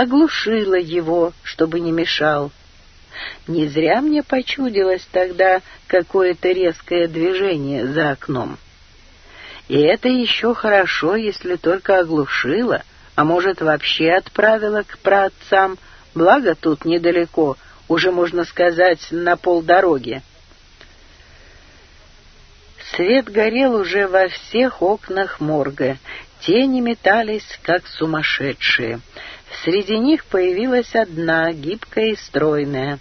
оглушила его, чтобы не мешал. Не зря мне почудилось тогда какое-то резкое движение за окном. И это еще хорошо, если только оглушила, а может, вообще отправила к праотцам, благо тут недалеко, уже, можно сказать, на полдороги. Свет горел уже во всех окнах морга, тени метались, как сумасшедшие. Среди них появилась одна, гибкая и стройная.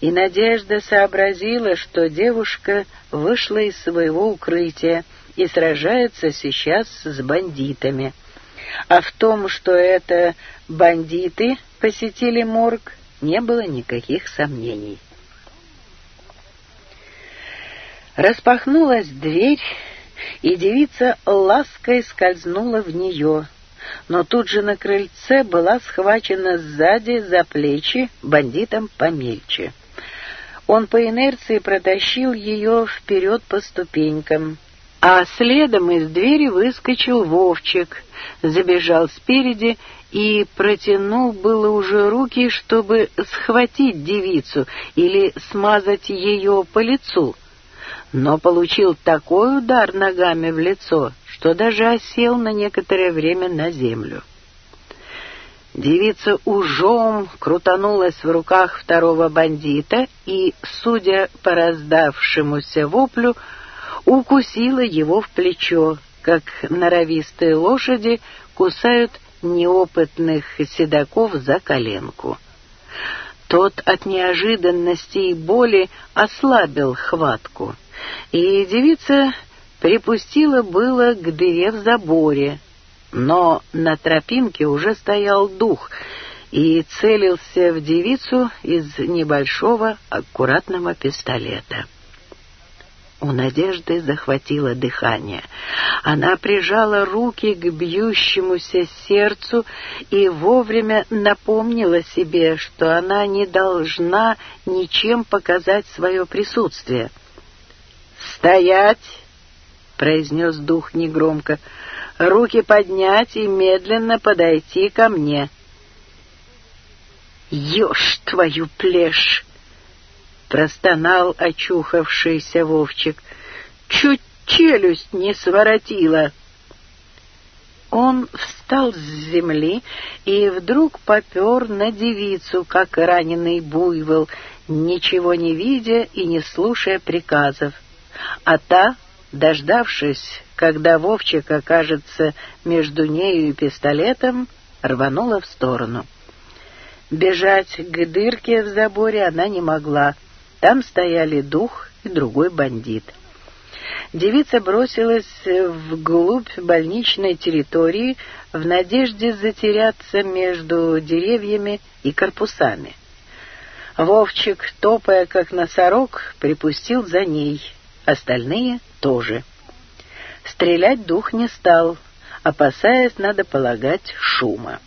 И Надежда сообразила, что девушка вышла из своего укрытия и сражается сейчас с бандитами. А в том, что это бандиты посетили морг, не было никаких сомнений. Распахнулась дверь, и девица лаской скользнула в нее — но тут же на крыльце была схвачена сзади за плечи бандитом помельче. Он по инерции протащил ее вперед по ступенькам, а следом из двери выскочил Вовчик, забежал спереди и протянул было уже руки, чтобы схватить девицу или смазать ее по лицу, но получил такой удар ногами в лицо — что даже осел на некоторое время на землю. Девица ужом крутанулась в руках второго бандита и, судя по раздавшемуся воплю, укусила его в плечо, как норовистые лошади кусают неопытных седаков за коленку. Тот от неожиданности и боли ослабил хватку, и девица припустила было к дыре в заборе, но на тропинке уже стоял дух и целился в девицу из небольшого аккуратного пистолета. У Надежды захватило дыхание. Она прижала руки к бьющемуся сердцу и вовремя напомнила себе, что она не должна ничем показать свое присутствие. «Стоять!» произнес дух негромко. «Руки поднять и медленно подойти ко мне». «Ешь твою плешь!» — простонал очухавшийся Вовчик. «Чуть челюсть не своротила!» Он встал с земли и вдруг попер на девицу, как раненый буйвол, ничего не видя и не слушая приказов. А та дождавшись, когда Вовчик окажется между нею и пистолетом, рванула в сторону. Бежать к дырке в заборе она не могла. Там стояли дух и другой бандит. Девица бросилась вглубь больничной территории в надежде затеряться между деревьями и корпусами. Вовчик, топая как носорог, припустил за ней, остальные тоже. Стрелять дух не стал, опасаясь, надо полагать, шума.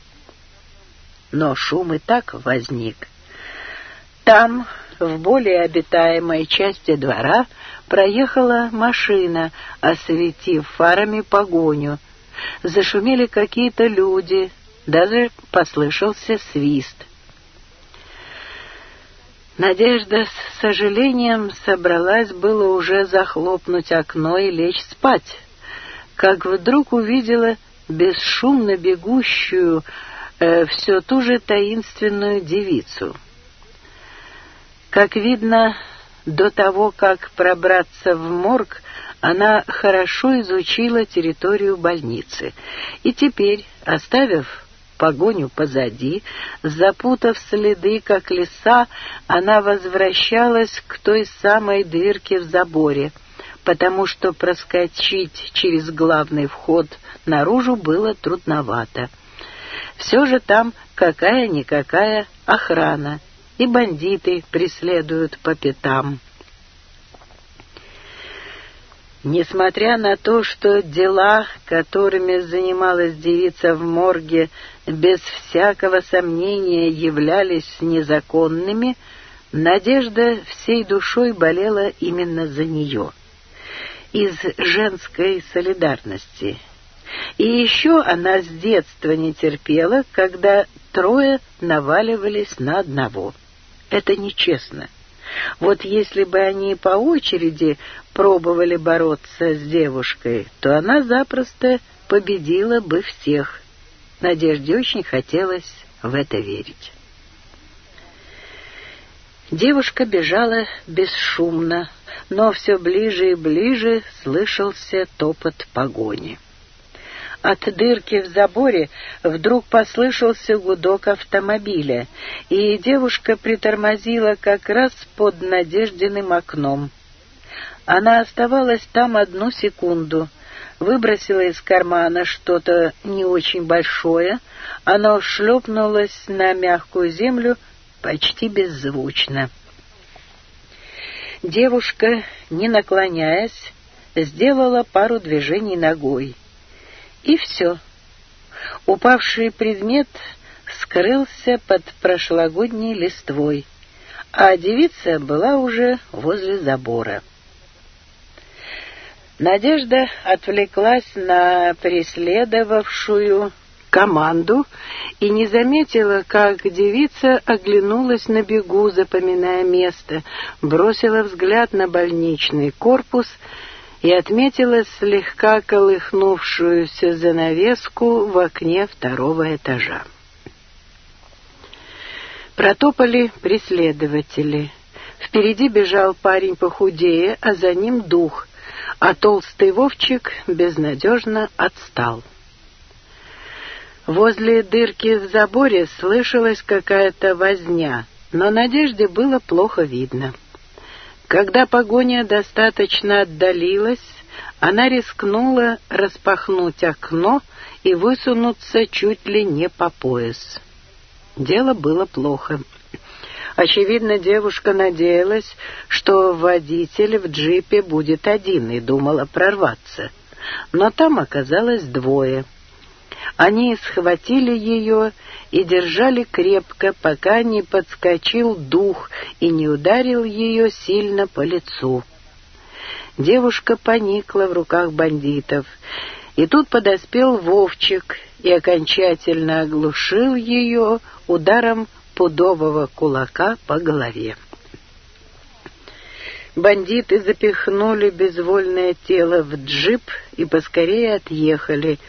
Но шум и так возник. Там, в более обитаемой части двора, проехала машина, осветив фарами погоню. Зашумели какие-то люди, даже послышался свист. Надежда с сожалением собралась было уже захлопнуть окно и лечь спать, как вдруг увидела бесшумно бегущую э, все ту же таинственную девицу. Как видно, до того, как пробраться в морг, она хорошо изучила территорию больницы, и теперь, оставив погоню позади, запутав следы, как лиса, она возвращалась к той самой дырке в заборе, потому что проскочить через главный вход наружу было трудновато. Все же там какая-никакая охрана, и бандиты преследуют по пятам. Несмотря на то, что дела, которыми занималась девица в морге, без всякого сомнения являлись незаконными, Надежда всей душой болела именно за нее. Из женской солидарности. И еще она с детства не терпела, когда трое наваливались на одного. Это нечестно. — вот если бы они по очереди пробовали бороться с девушкой, то она запросто победила бы всех. Надежде очень хотелось в это верить. Девушка бежала бесшумно, но все ближе и ближе слышался топот погони от дырки в заборе вдруг послышался гудок автомобиля, и девушка притормозила как раз под Надеждиным окном. Она оставалась там одну секунду, выбросила из кармана что-то не очень большое, оно шлепнулось на мягкую землю почти беззвучно. Девушка, не наклоняясь, сделала пару движений ногой — и все. Упавший предмет скрылся под прошлогодней листвой, а девица была уже возле забора. надежда отвлеклась на преследовавшую команду и не заметила, как девица оглянулась на бегу, запоминая место, бросила взгляд на больничный корпус, и отметила слегка колыхнувшуюся занавеску в окне второго этажа. Протопали преследователи. Впереди бежал парень похудее, а за ним дух, а толстый Вовчик безнадежно отстал. Возле дырки в заборе слышалась какая-то возня, но Надежде было плохо видно — когда погоня достаточно отдалилась, она рискнула распахнуть окно и высунуться чуть ли не по пояс. Дело было плохо. Очевидно, девушка надеялась, что водитель в джипе будет один и думала прорваться. Но там оказалось двое — они схватили ее и держали крепко, пока не подскочил дух и не ударил ее сильно по лицу. Девушка поникла в руках бандитов, и тут подоспел Вовчик и окончательно оглушил ее ударом пудового кулака по голове. Бандиты запихнули безвольное тело в джип и поскорее отъехали,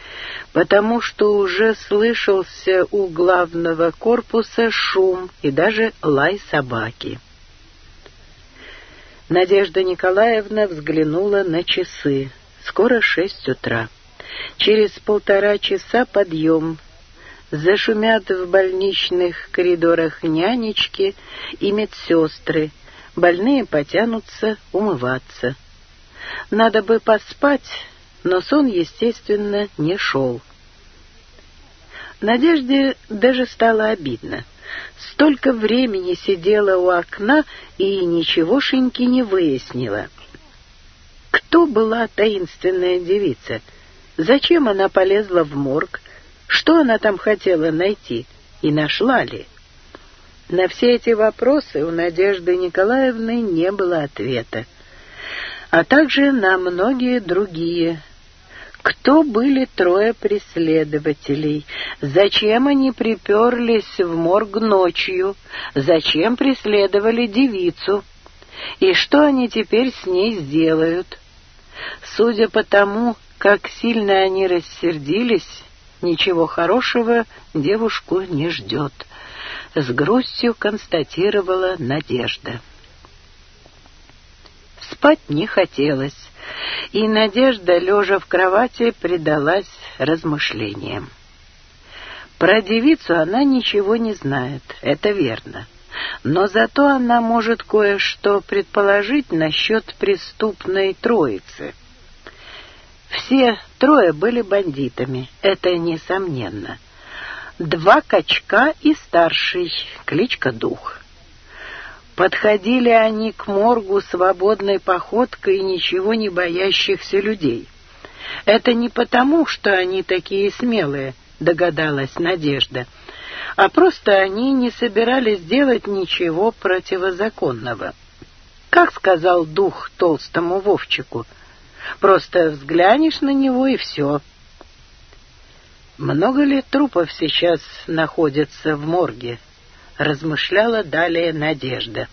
потому что уже слышался у главного корпуса шум и даже лай собаки. Надежда Николаевна взглянула на часы. Скоро шесть утра. Через полтора часа подъем. Зашумят в больничных коридорах нянечки и медсестры — больные потянутся умываться. Надо бы поспать, но сон, естественно, не шел. Надежде даже стало обидно. Столько времени сидела у окна и ничегошеньки не выяснила. Кто была таинственная девица? Зачем она полезла в морг? Что она там хотела найти? И нашла ли? — на все эти вопросы у Надежды Николаевны не было ответа, а также на многие другие. Кто были трое преследователей? Зачем они приперлись в морг ночью? Зачем преследовали девицу? И что они теперь с ней сделают? Судя по тому, как сильно они рассердились, ничего хорошего девушку не ждет с грустью констатировала Надежда. Спать не хотелось, и Надежда, лежа в кровати, предалась размышлениям. Про девицу она ничего не знает, это верно. Но зато она может кое-что предположить насчет преступной троицы. Все трое были бандитами, это несомненно. — два качка и старший, кличка Дух. Подходили они к моргу свободной походкой ничего не боящихся людей. Это не потому, что они такие смелые, догадалась Надежда, а просто они не собирались делать ничего противозаконного. Как сказал дух толстому Вовчику, «Просто взглянешь на него и все, много ли трупов сейчас находится в морге? Размышляла далее Надежда.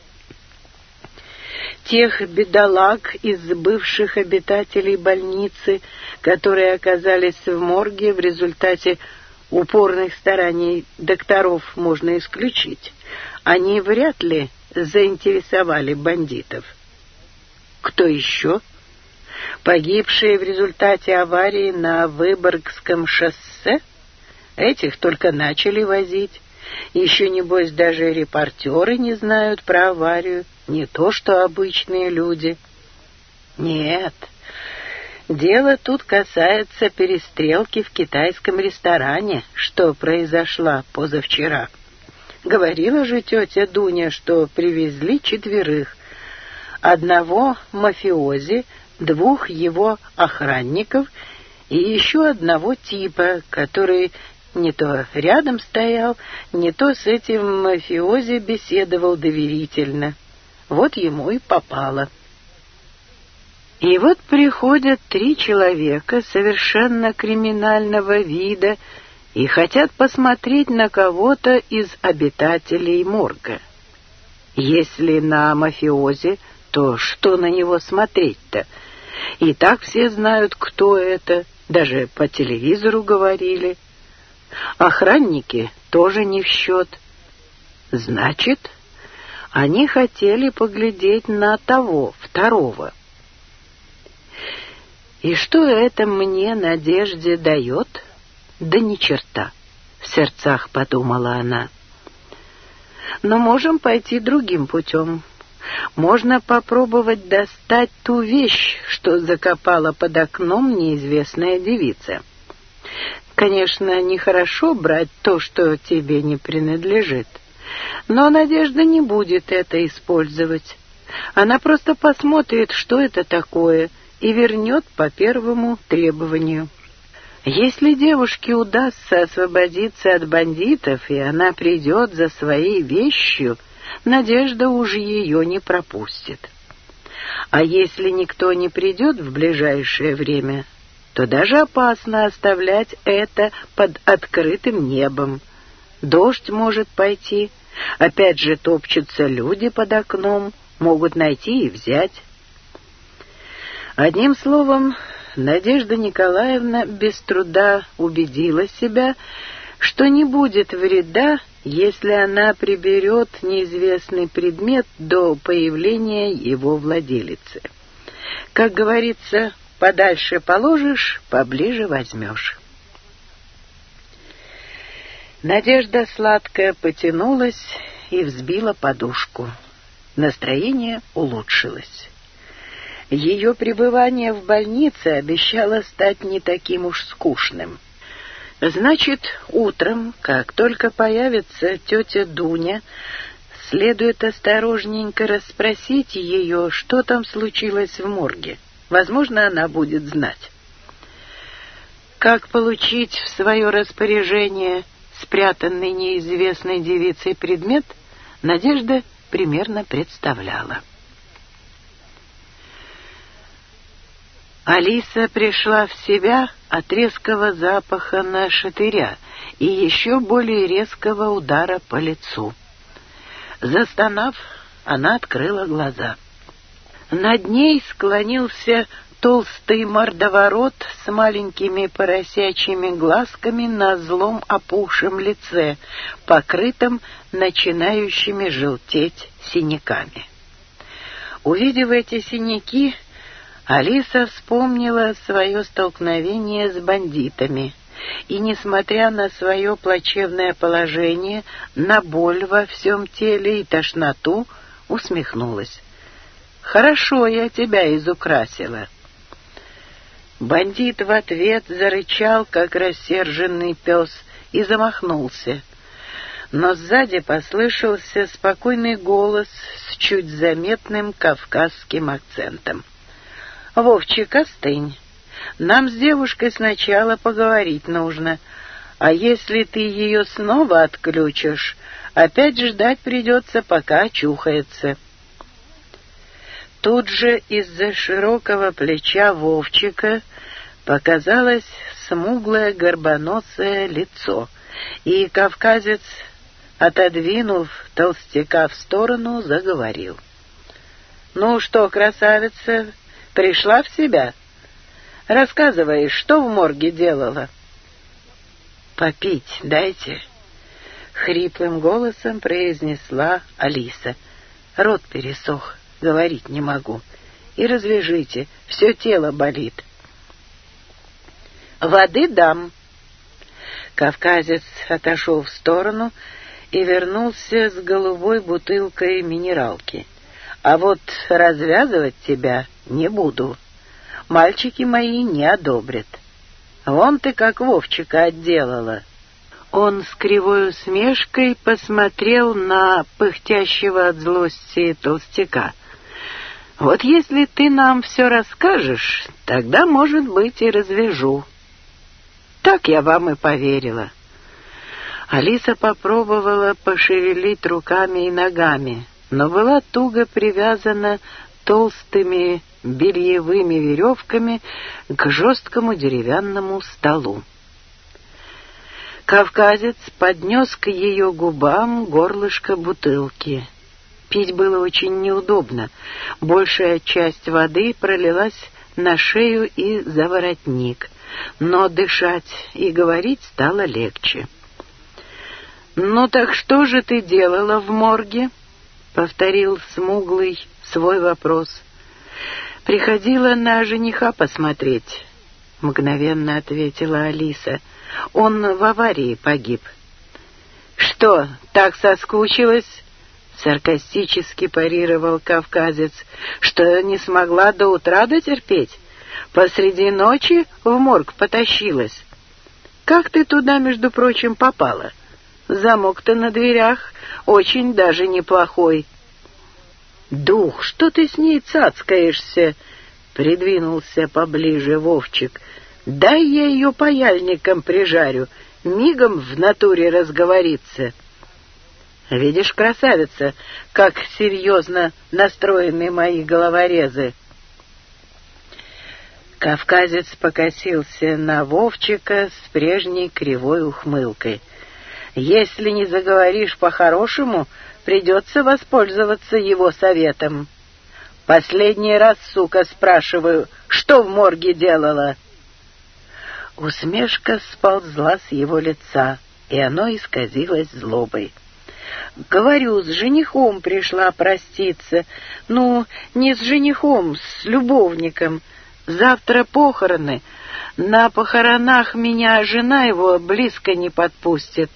Тех бедолаг из бывших обитателей больницы, которые оказались в морге в результате упорных стараний докторов, можно исключить. Они вряд ли заинтересовали бандитов. Кто еще? — погибшие в результате аварии на Выборгском шоссе? Этих только начали возить. Еще, небось, даже репортеры не знают про аварию, не то что обычные люди. Нет, дело тут касается перестрелки в китайском ресторане, что произошла позавчера. Говорила же тетя Дуня, что привезли четверых. Одного мафиози, двух его охранников и еще одного типа, который не то рядом стоял, не то с этим мафиози беседовал доверительно. Вот ему и попало. И вот приходят три человека совершенно криминального вида и хотят посмотреть на кого-то из обитателей морга. Если на мафиозе, то что на него смотреть-то — и так все знают, кто это, даже по телевизору говорили. Охранники тоже не в счет. Значит, они хотели поглядеть на того, второго. И что это мне надежде дает? Да ни черта, в сердцах подумала она. Но можем пойти другим путем можно попробовать достать ту вещь, что закопала под окном неизвестная девица. Конечно, нехорошо брать то, что тебе не принадлежит, но Надежда не будет это использовать. Она просто посмотрит, что это такое, и вернет по первому требованию. Если девушке удастся освободиться от бандитов, и она придет за своей вещью — Надежда уже ее не пропустит. А если никто не придет в ближайшее время, то даже опасно оставлять это под открытым небом. Дождь может пойти, опять же топчутся люди под окном, могут найти и взять. Одним словом, Надежда Николаевна без труда убедила себя, что не будет вреда, если она приберет неизвестный предмет до появления его владелицы. Как говорится, подальше положишь, поближе возьмешь. Надежда сладкая потянулась и взбила подушку. Настроение улучшилось. Ее пребывание в больнице обещало стать не таким уж скучным — Значит, утром, как только появится тетя Дуня, следует осторожненько расспросить ее, что там случилось в морге. Возможно, она будет знать. Как получить в свое распоряжение спрятанный неизвестной девицей предмет, Надежда примерно представляла. Алиса пришла в себя от резкого запаха на шатыря и еще более резкого удара по лицу. Застонав, она открыла глаза. Над ней склонился толстый мордоворот с маленькими поросячьими глазками на злом опухшем лице, покрытом начинающими желтеть синяками. Увидев эти синяки, Алиса вспомнила свое столкновение с бандитами и, несмотря на свое плачевное положение, на боль во всем теле и тошноту, усмехнулась. «Хорошо я тебя изукрасила». Бандит в ответ зарычал, как рассерженный пес, и замахнулся. Но сзади послышался спокойный голос с чуть заметным кавказским акцентом. «Вовчик, остынь. Нам с девушкой сначала поговорить нужно, а если ты ее снова отключишь, опять ждать придется, пока очухается». Тут же из-за широкого плеча Вовчика показалась смуглое горбоносое лицо, и кавказец, отодвинув толстяка в сторону, заговорил. «Ну что, красавица, пришла в себя. Рассказывай, что в морге делала?» «Попить дайте», — хриплым голосом произнесла Алиса. «Рот пересох, говорить не могу. И развяжите, все тело болит». «Воды дам». Кавказец отошел в сторону и вернулся с голубой бутылкой минералки — а вот развязывать тебя не буду. Мальчики мои не одобрят. Вон ты как Вовчика отделала». Он с кривой усмешкой посмотрел на пыхтящего от злости толстяка. «Вот если ты нам все расскажешь, тогда, может быть, и развяжу». Так я вам и поверила. Алиса попробовала пошевелить руками и ногами но была туго привязана толстыми бельевыми веревками к жесткому деревянному столу. Кавказец поднес к ее губам горлышко бутылки. Пить было очень неудобно. Большая часть воды пролилась на шею и за воротник, но дышать и говорить стало легче. «Ну так что же ты делала в морге?» повторил смуглый свой вопрос. «Приходила на жениха посмотреть», — мгновенно ответила Алиса. «Он в аварии погиб». «Что, так соскучилась?» — саркастически парировал кавказец, что не смогла до утра дотерпеть. Посреди ночи в морг потащилась. «Как ты туда, между прочим, попала?» Замок-то на дверях очень даже неплохой. «Дух, что ты с ней цацкаешься?» — придвинулся поближе Вовчик. «Дай я ее паяльником прижарю, мигом в натуре разговорится». «Видишь, красавица, как серьезно настроены мои головорезы!» Кавказец покосился на Вовчика с прежней кривой ухмылкой — если не заговоришь по-хорошему, придется воспользоваться его советом. Последний раз, сука, спрашиваю, что в морге делала?» Усмешка сползла с его лица, и оно исказилось злобой. «Говорю, с женихом пришла проститься. Ну, не с женихом, с любовником. Завтра похороны. На похоронах меня жена его близко не подпустит».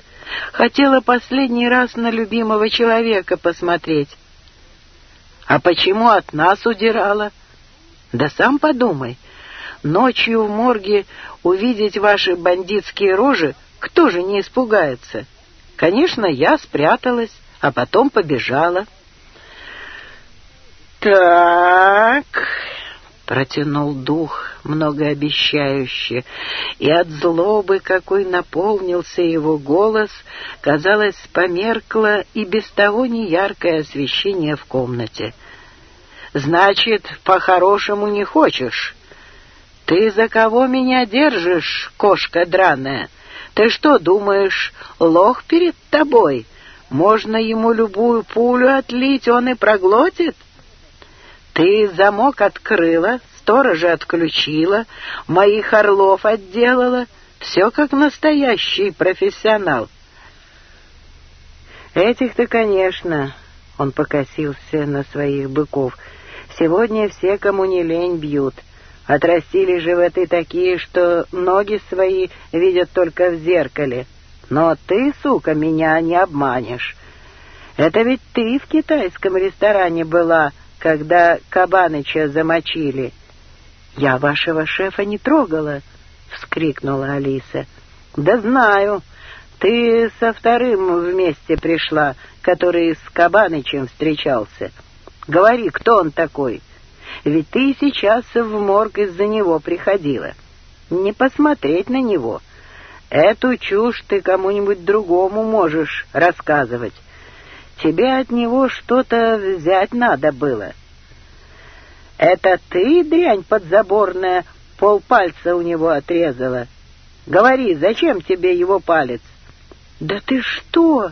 Хотела последний раз на любимого человека посмотреть. А почему от нас удирала? Да сам подумай. Ночью в морге увидеть ваши бандитские рожи кто же не испугается? Конечно, я спряталась, а потом побежала. «Так...» протянул дух многообещающе, и от злобы, какой наполнился его голос, казалось, померкло и без того неяркое освещение в комнате. «Значит, по-хорошему не хочешь? Ты за кого меня держишь, кошка драная? Ты что, думаешь, лох перед тобой? Можно ему любую пулю отлить, он и проглотит?» Ты замок открыла, сторожа отключила, моих орлов отделала. Все как настоящий профессионал. Этих-то, конечно, он покосился на своих быков. Сегодня все, кому не лень, бьют. Отрастили животы такие, что ноги свои видят только в зеркале. Но ты, сука, меня не обманешь. Это ведь ты в китайском ресторане была, — когда Кабаныча замочили». «Я вашего шефа не трогала», — вскрикнула Алиса. «Да знаю. Ты со вторым вместе пришла, который с Кабанычем встречался. Говори, кто он такой? Ведь ты сейчас в морг из-за него приходила. Не посмотреть на него. Эту чушь ты кому-нибудь другому можешь рассказывать, Тебе от него что-то взять надо было». «Это ты, дрянь подзаборная, полпальца у него отрезала? Говори, зачем тебе его палец?» «Да ты что?»